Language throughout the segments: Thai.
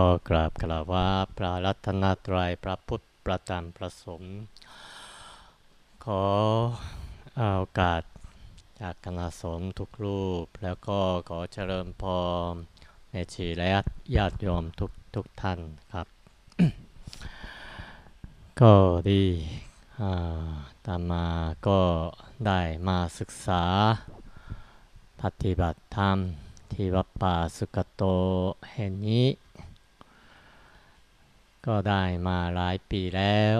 ขอกราบกราบว่าพระรัตนตรัยพระพุทธประธรรมประสงค์ขอเอาโอกาสจากคณะสงฆ์ทุกรูป แล้วก็ขอเจริญพรในชีและญาติโยมทุกทุกท่านครับ ก็ดีตามมาก็ได้มาศึกษาปฏิบัติธรรมที่วัดป่าสุกโตแห่งนี้ ก็ได้มาหลายปีแล้ว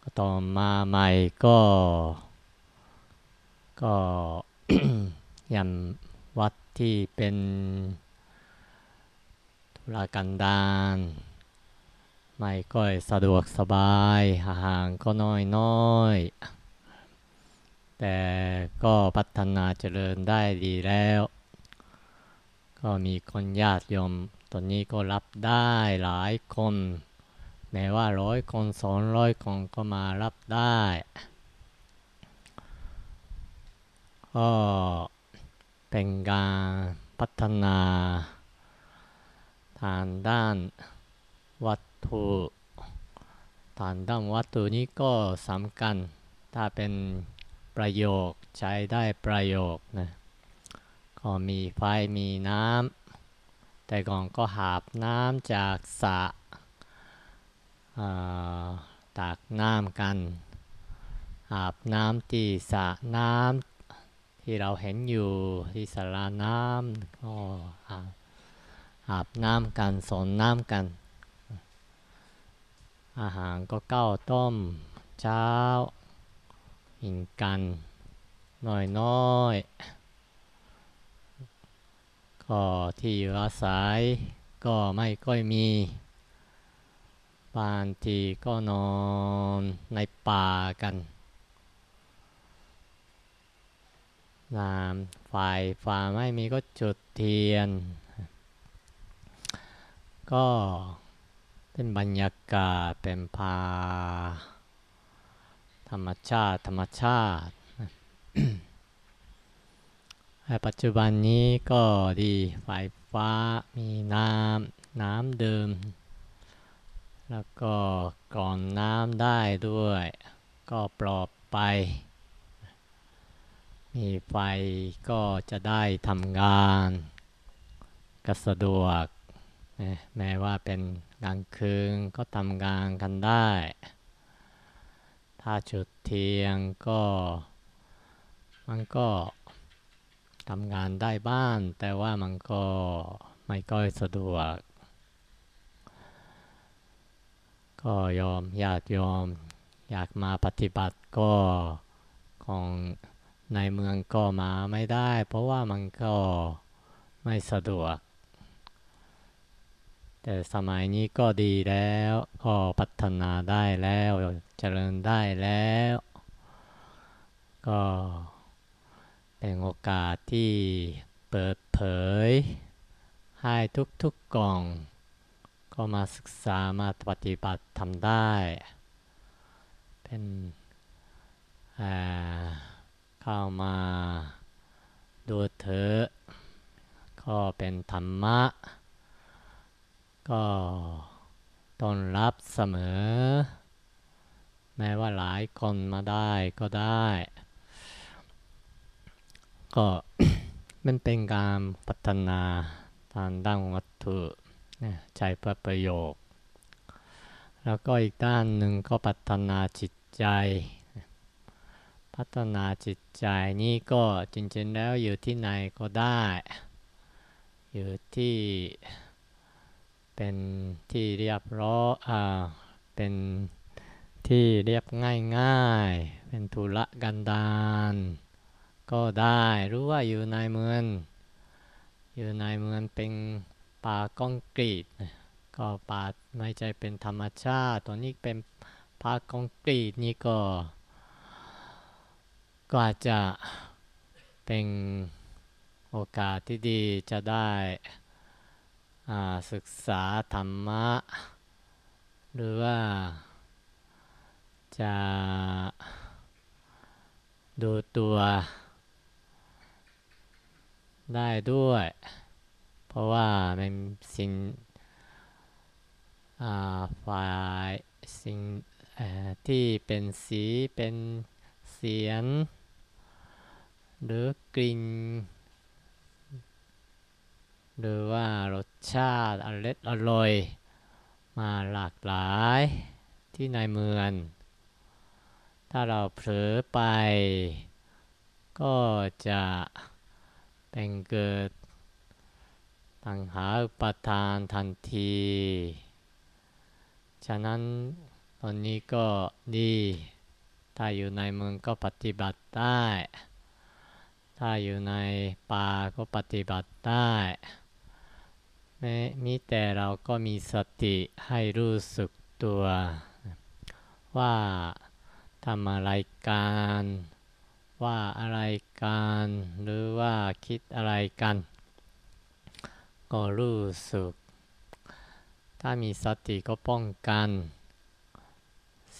ก็ตอนมาใหม่ก็ ก็ยันวัดที่เป็นธุรกันดารไม่ก็สะดวกสบายห่างก็น้อยน้อยแต่ก็พัฒนาเจริญได้ดีแล้ว ก็มีคนญาติโยม ตอนนี้ก็รับได้หลายคน แม้ว่าร้อยคนสองร้อยคนก็มารับได้ก็เป็นการพัฒนาทางด้านวัตถุทางด้านวัตถุนี้ก็สำคัญ ถ้าเป็นประโยคใช้ได้ประโยคนะ ก็มีไฟมีน้ำ แต่ก่อนก็หาบน้ำจากสระตากน้ำกันหาบน้ำที่สระน้ำที่เราเห็นอยู่ที่สระน้ำก็หาหาบน้ำกันสนน้ำกัน อาหารก็เก้าต้มเช้าหินกันน้อยๆ ก็ที่อยู่อาศัยก็ไม่ค่อยมีบางทีก็นอนในป่ากันน้ำไฟฟ้าไม่มีก็จุดเทียน ก็เป็นบรรยากาศเป็นพา ธรรมชาติ ธรรมชาติ ปัจจุบันนี้ก็ดีไฟฟ้ามีน้ำน้ำเดื่มแล้วก็กรองน้ำได้ด้วย ก็ปลอดไป มีไฟก็จะได้ทำงานก็สะดวก แม้ว่าเป็นกลางคืนก็ทำงานกันได้ ถ้าจุดเทียงก็มันก็ ทำงานได้บ้างแต่ว่ามันก็ไม่ค่อยสะดวก ก็ยอมญาติยอม อยากมาปฏิบัติก็ของในเมืองก็มาไม่ได้ เพราะว่ามันก็ไม่สะดวก แต่สมัยนี้ก็ดีแล้ว ก็พัฒนาได้แล้ว เจริญได้แล้ว ก็ เป็นโอกาสที่เปิดเผย ให้ทุกๆกล่อง ก็มาศึกษามาปฏิบัติทำได้ เป็นเข้ามาดูเถอะก็เป็นธรรมะ ก็ต้อนรับเสมอ แม้ว่าหลายคนมาได้ก็ได้ ก็มันเป็นการพัฒนาทางด้านวัตถุใช้เพื่อประโยชน์แล้วก็อีกด้านหนึ่งก็พัฒนาจิตใจ พัฒนาจิตใจนี่ก็จริงๆแล้วอยู่ที่ไหนก็ได้ อยู่ที่เป็นที่เรียบร้อยอ่าเป็นที่เรียบง่ายๆ เป็นธุระกันดาร ก็ได้หรู้ว่าอยู่ในเมือง อยู่ในเมืองเป็นป่าคอนกรีต ก็ป่าไม่ใช่เป็นธรรมชาติตัวนี้เป็นป่าคอนกรีตนี่ก็ ก็อาจจะเป็นโอกาสที่ดีจะได้ศึกษาธรรมะ หรือว่าจะดูตัว ได้ด้วย เพราะว่าเป็นสิ่งฝ่ายสิ่งที่เป็นสีเป็นเสียง หรือกลิ่นหรือว่ารสชาติอร่อยอร่อย มาหลากหลายที่ในเมือง ถ้าเราเผลอไป ก็จะ เป็นเกิดตังหาอุปทานทันที ฉะนั้นตอนนี้ก็ดี ถ้าอยู่ในเมืองก็ปฏิบัติได้ ถ้าอยู่ในป่าก็ปฏิบัติได้แม้มีแต่เราก็มีสติให้รู้สึกตัว ว่าทำอะไรกัน ว่าอะไรกันหรือว่าคิดอะไรกัน ก็รู้สึก ถ้ามีสติก็ป้องกัน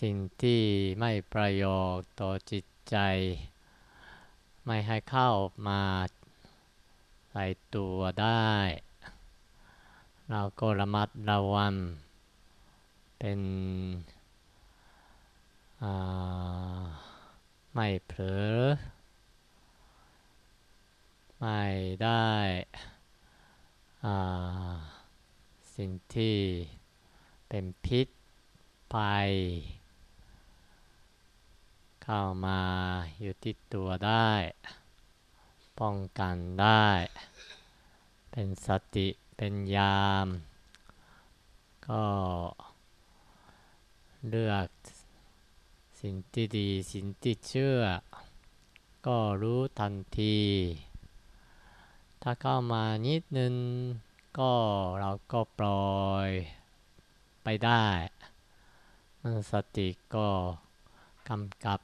สิ่งที่ไม่ประโยชน์ต่อจิตใจ ไม่ให้เข้ามาใส่ตัวได้ เราก็ระมัดระวังเป็นอ่า ไม่เผลอ ไม่ได้สิ่งที่เป็นพิษภัยเข้ามาอยู่ที่ตัวได้ ป้องกันได้ เป็นสติเป็นยาม ก็เลือก สิ่งที่ดีสิ่งที่เชื่อ ก็รู้ทันที ถ้าเข้ามานิดนึงก็เราก็ปล่อยไปได้มันสติก็กำกับ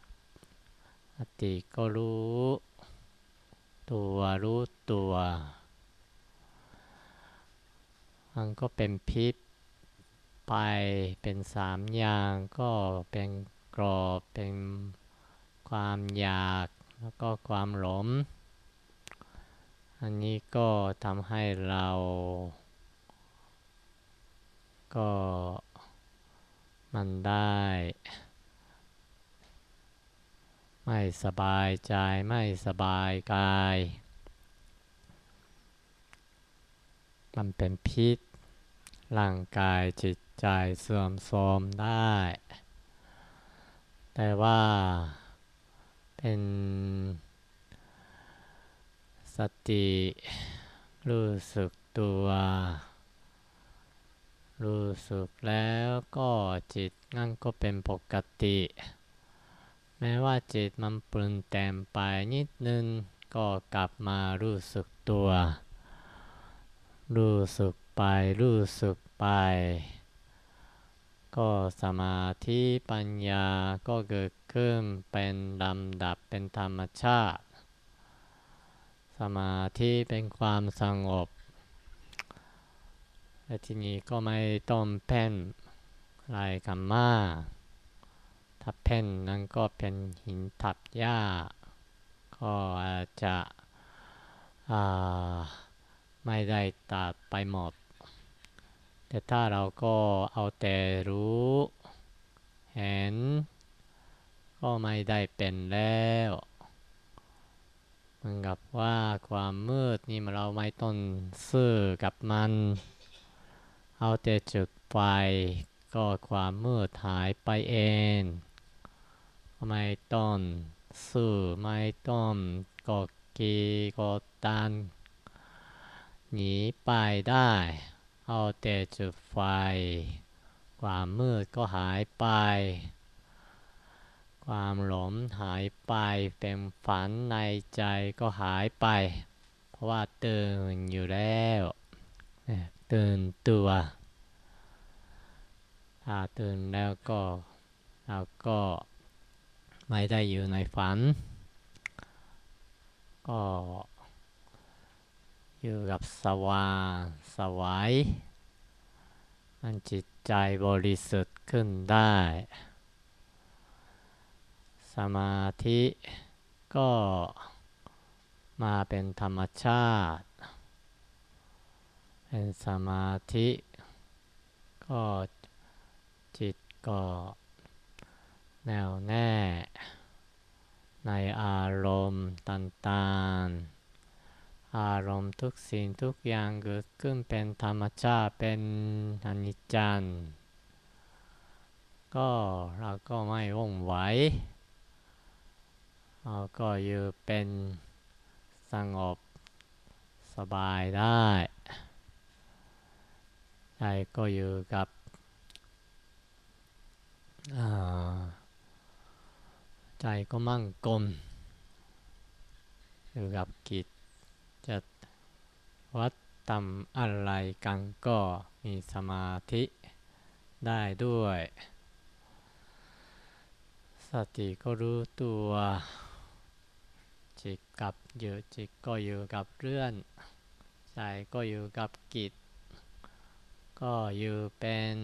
สติก็รู้ ตัวรู้ตัวมันก็เป็นพิษไปเป็นสามอย่างก็เป็น กรอบเป็นความอยากแล้วก็ความหลงอันนี้ก็ทำให้เรา ก็มันได้ ไม่สบายใจไม่สบายกาย มันเป็นพิษร่างกายจิตใจเสื่อมโทรมได้ แต่ว่าเป็นสติรู้สึกตัว รู้สึกแล้วก็จิตนั่นก็เป็นปกติ แม้ว่าจิตมันปรุงแต่งไปนิดนึง ก็กลับมารู้สึกตัว รู้สึกไปรู้สึกไป ก็สมาธิปัญญาก็เกิดขึ้นเป็นลำดับเป็นธรรมชาติ สมาธิเป็นความสงบและทีนี้ก็ไม่ต้องเพ่นลายกันมาถ้าเพ่นนั้นก็เป็นหินทับหญ้า ก็อาจจะไม่ได้ตัดไปหมด แต่ถ้าเราก็เอาแต่รู้เห็น ก็ไม่ได้เป็นแล้วเหมือนกับว่าความมืดนี่เราไม่ต้องซื่อกับมัน เอาแต่จุดไฟก็ความมืดหายไปเอง ไม่ต้องซื่อไม่ต้องกอกีกอตันหนีไปได้ เอาแต่จุดไฟ ความมืดก็หายไป ความหลงหายไปเป็นฝันในใจก็หายไป เพราะว่าตื่นอยู่แล้วตื่นตัวถ้าตื่นแล้วก็เราก็ไม่ได้อยู่ในฝัน ก็ อยู่กับสว่างสวายมันจิตใจบริสุทธิ์ขึ้นได้ สมาธิก็มาเป็นธรรมชาติ เป็นสมาธิ ก็จิตก็แน่วแน่ ในอารมณ์ต่างๆ อารมณ์ทุกสิ่งทุกอย่างเกิดขึ้นเป็นธรรมชาติเป็นอนิจจังก็เราก็ไม่ว่องไหวเราก็อยู่เป็นสงบสบายได้ใจก็อยู่กับใจก็มั่งกลมอยู่กับกิจ จะวัดทำอะไรกันก็มีสมาธิได้ด้วย สติก็รู้ตัว จิตกับอยู่จิตก็อยู่กับเรื่อง ใจก็อยู่กับกิจ ก็อยู่เป็น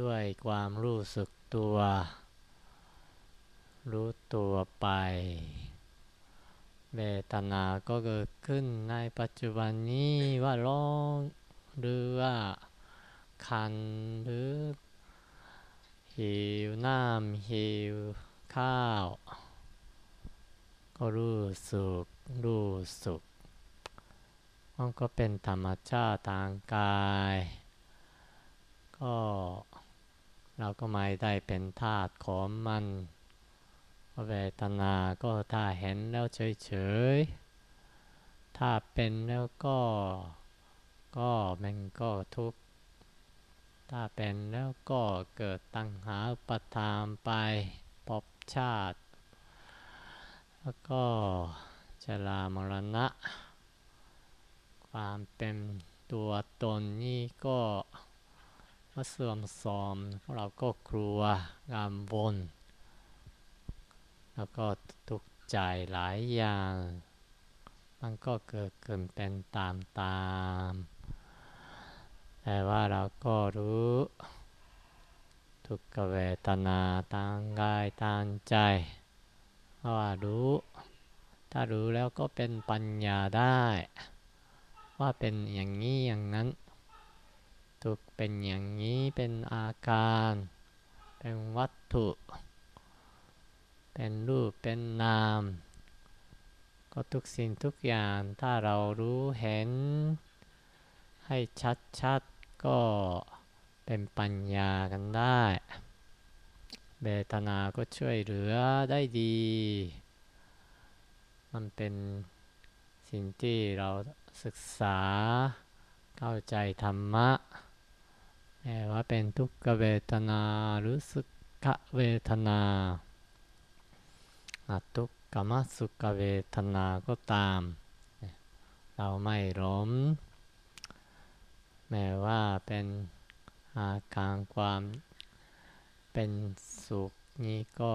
ด้วยความรู้สึกตัว รู้ตัวไป เวทนาก็เกิดขึ้นในปัจจุบันนี้ว่าร้องหรือว่าคันหรือหิวน้ำหิวข้าว ก็รู้สึกรู้สึกมันก็เป็นธรรมชาติทางกาย ก็เราก็ไม่ได้เป็นธาตุของมัน เวทนาก็ถ้าเห็นแล้วเฉยๆ ถ้าเป็นแล้วก็ก็มันก็ทุกข์ ถ้าเป็นแล้วก็เกิดตัณหาประทามไปปบชาติ แล้วก็ชรามรณะ ความเป็นตัวตนนี่ก็มาเสื่อมทรมเราก็กลัวกามบน แล้วก็ทุกข์ใจหลายอย่าง มันก็เกิดขึ้นเป็นตามตาม แต่ว่าเราก็รู้ ทุกขเวทนาทางกายทางใจว่ารู้ ถ้ารู้แล้วก็เป็นปัญญาได้ ว่าเป็นอย่างนี้อย่างนั้น ทุกเป็นอย่างนี้เป็นอาการ เป็นวัตถุ เป็นรูปเป็นนาม ก็ทุกสิ่งทุกอย่างถ้าเรารู้เห็น ให้ชัดๆก็เป็นปัญญากันได้เบตนาก็ช่วยเหลือได้ดี มันเป็นสิ่งที่เราศึกษาเข้าใจธรรมะแม้ว่าเป็นทุกขเวทนาหรือสุขเวทนา ทุกขมสุขเวทนาก็ตาม เราไม่ล้ม แม้ว่าเป็นอาการความเป็นสุขนี้ก็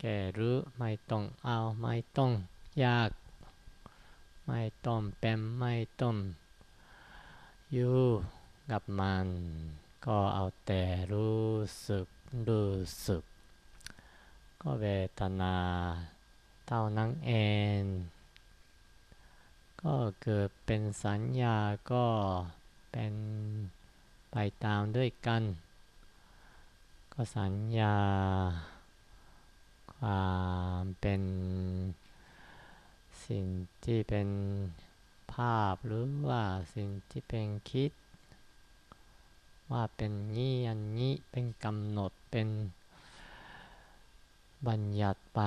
แก่หรือไม่ต้องเอาไม่ต้องยาก ไม่ต้องเป็นไม่ต้องอยู่กับมัน ก็เอาแต่รู้สึกรู้สึก ก็เวทนาเท่านั้นเอง ก็เกิดเป็นสัญญาก็เป็นไปตามด้วยกัน ก็สัญญา ความเป็นสิ่งที่เป็นภาพหรือว่าสิ่งที่เป็นคิด ว่าเป็นนี้อันนี้เป็นกำหนดเป็น บัญญัติไป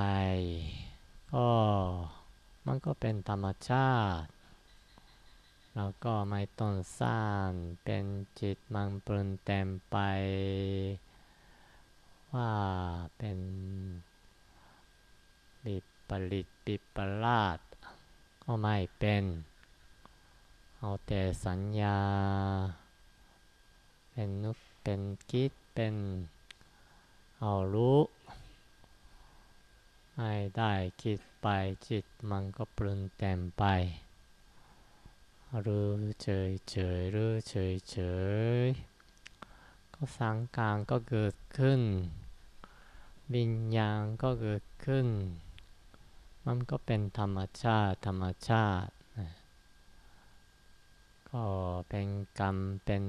ก็มันก็เป็นธรรมชาติเราก็ไม่ต้องสร้างเป็นจิตมันปรุนเต็มไป ว่าเป็นบิปริตปิปลาดก็ไม่เป็น เอาแต่สัญญา เป็นนุกเป็นคิดเป็นเอารู้ ให้ได้คิดไปจิตมันก็ปรุงเต็มไปรู้เฉยเฉยรู้เฉยเฉยก็สังการก็เกิดขึ้นวิญญาณก็เกิดขึ้น มันก็เป็นธรรมชาติธรรมชาติ ก็เป็นกรรมเป็น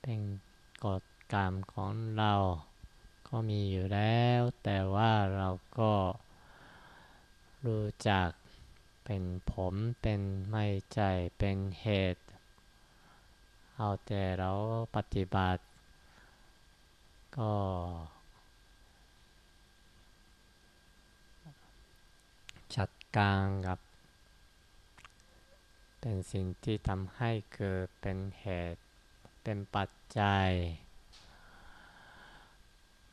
เป็นกฎกรรมของเรา ก็มีอยู่แล้ว แต่ว่าเราก็รู้จักเป็นผมเป็นไม่ใจเป็นเหตุ เอาแต่เราปฏิบัติ ก็ จัดการกับ เป็นสิ่งที่ทำให้เกิดเป็นเหตุเป็นปัจจัย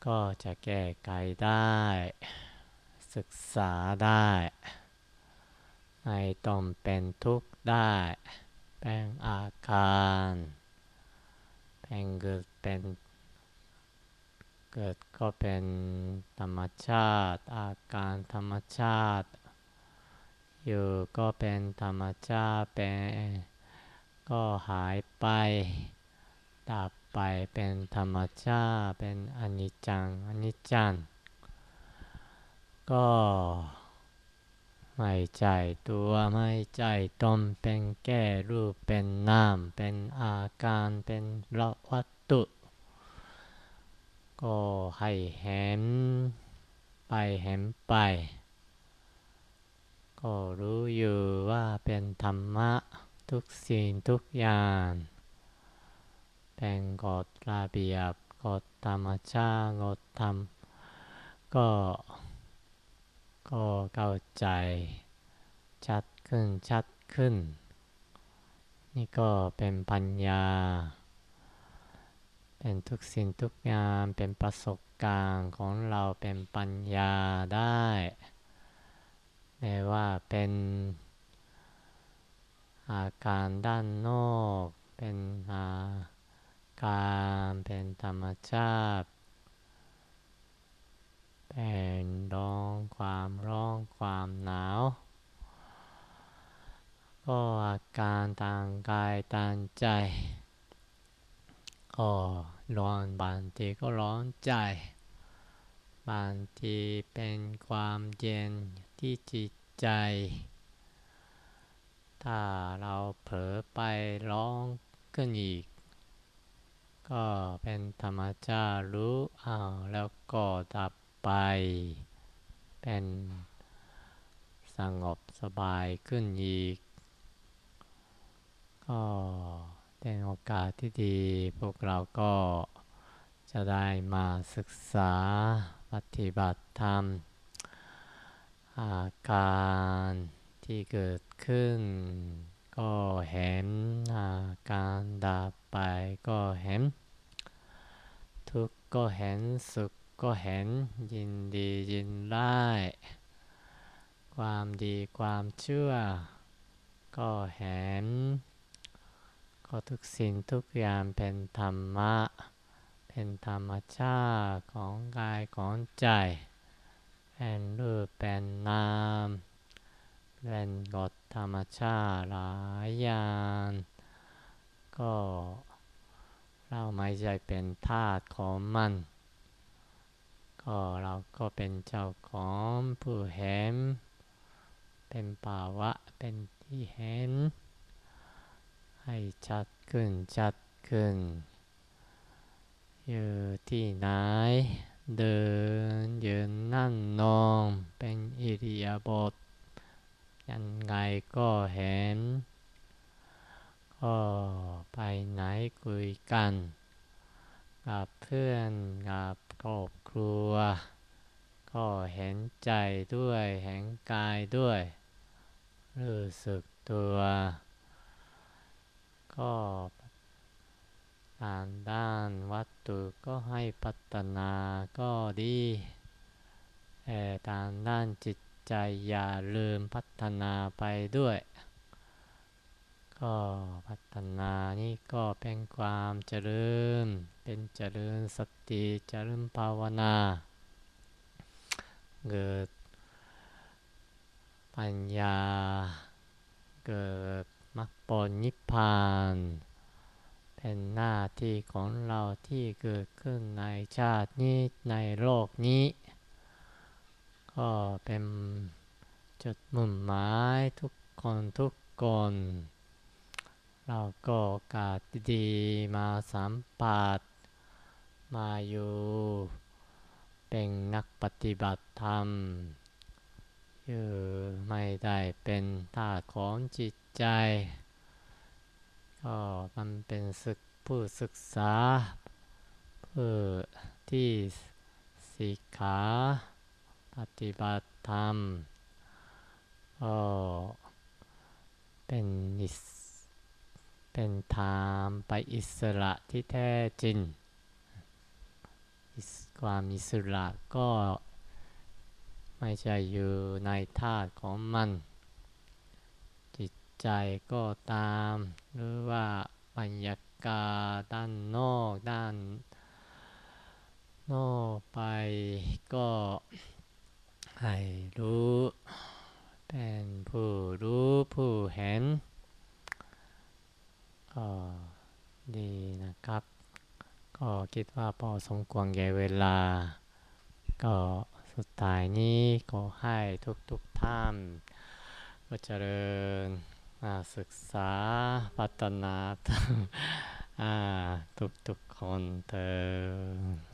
ก็จะแก้ไขได้ ศึกษาได้ไม่ต้องเป็นทุกข์ได้เป็นอาการเป็นเกิดเป็นเกิดก็เป็นธรรมชาติ อาการธรรมชาติ อยู่ก็เป็นธรรมชาติเป็นก็หายไปดับ ไปเป็นธรรมชาติเป็นอนิจจังอนิจจังก็ไม่ใจตัวไม่ใจตนเป็นแก่รูปเป็นนามเป็นอาการเป็นละวัตถุ ก็ให้เห็นไปเห็นไป ก็รู้อยู่ว่าเป็นธรรมะทุกสิ่งทุกอย่าง เป็นกฎระเบียบกฎธรรมชาติกฎธรรม ก็ ก็เข้าใจชัดขึ้นชัดขึ้น นี่ก็เป็นปัญญา เป็นทุกสิ่งทุกอย่างเป็นประสบการณ์ของเราเป็นปัญญาได้แม้ว่าเป็นอาการด้านนอก เป็นอา การเป็นธรรมชาติเป็นร้องความร้องความหนาว ก็อาการทางกายทางใจ ก็ร้อนบางทีก็ร้อนใจ บางทีเป็นความเย็นที่จิตใจ ถ้าเราเผลอไปร้องขึ้นอีก ก็เป็นธรรมชาติรู้อ้าวแล้วก็ดับไป เป็นสงบสบายขึ้นอีก ก็เป็นโอกาสที่ดี พวกเราก็จะได้มาศึกษาปฏิบัติธรรม อาการที่เกิดขึ้น ก็เห็นอาการดับไปก็เห็น ทุกข์ก็เห็นสุขก็เห็นยินดียินร้าย ความดีความเชั่วก็เห็น ก็ทุกสิ่งทุกอย่างเป็นธรรมะ เป็นธรรมชาติของกายของใจ เป็นรูปเป็นนาม เป็นกฎ ธรรมชาติหลายอย่าง ก็เราไม่ใช่เป็นทาสของมัน ก็เราก็เป็นเจ้าของผู้เห็น เป็นภาวะเป็นที่เห็น ให้ชัดขึ้นชัดขึ้น อยู่ที่ไหน เดินยืนนั่งนอนเป็นอิริยาบถ ยังไงก็เห็น ก็ไปไหนคุยกัน กับเพื่อนกับครอบครัว ก็เห็นใจด้วยเห็นกายด้วย รู้สึกตัว ก็ทางด้านวัตถุก็ให้พัฒนาก็ดีแต่ทางด้านจิตใจอย่าลืมพัฒ ฒนาไปด้วย ก็พัฒนานี่ก็เป็นความเจริญ เป็นเจริญสติเจริญภาวนาเกิดปัญญา เกิดมรรคผลนิพพาน เป็นหน้าที่ของเราที่เกิดขึ้นในชาตินี้ในโลกนี้ ก็เป็น จุดมุ่งหมายทุกคนทุกคนเรเราก็โอกาสดีมาสัมผัสมาอยู่ เป็นนักปฏิบัติธรรมคือไม่ได้เป็นท่าของจิตใจ ก็มันเป็นศึกผู้ศึกษาเพื่อที่สิกขาปฏิบัติธรรม เป็นเป็นธรรมไปอิสระที่แท้จริง ความอิสระก็ไม่ใช่อยู่ในธาตุของมัน จิตใจก็ตาม หรือว่าบรรยากาศด้านนอกด้านนอกไปก็ให้รู้ เป็นผู้รู้ผู้เห็นก็ดีนะครับ ก็คิดว่าพอสมควรแก่เวลา ก็สุดท้ายนี้ขอให้ทุกๆท่านก็เจริญศึกษาพัฒนาอ่าทุกๆคนเธอ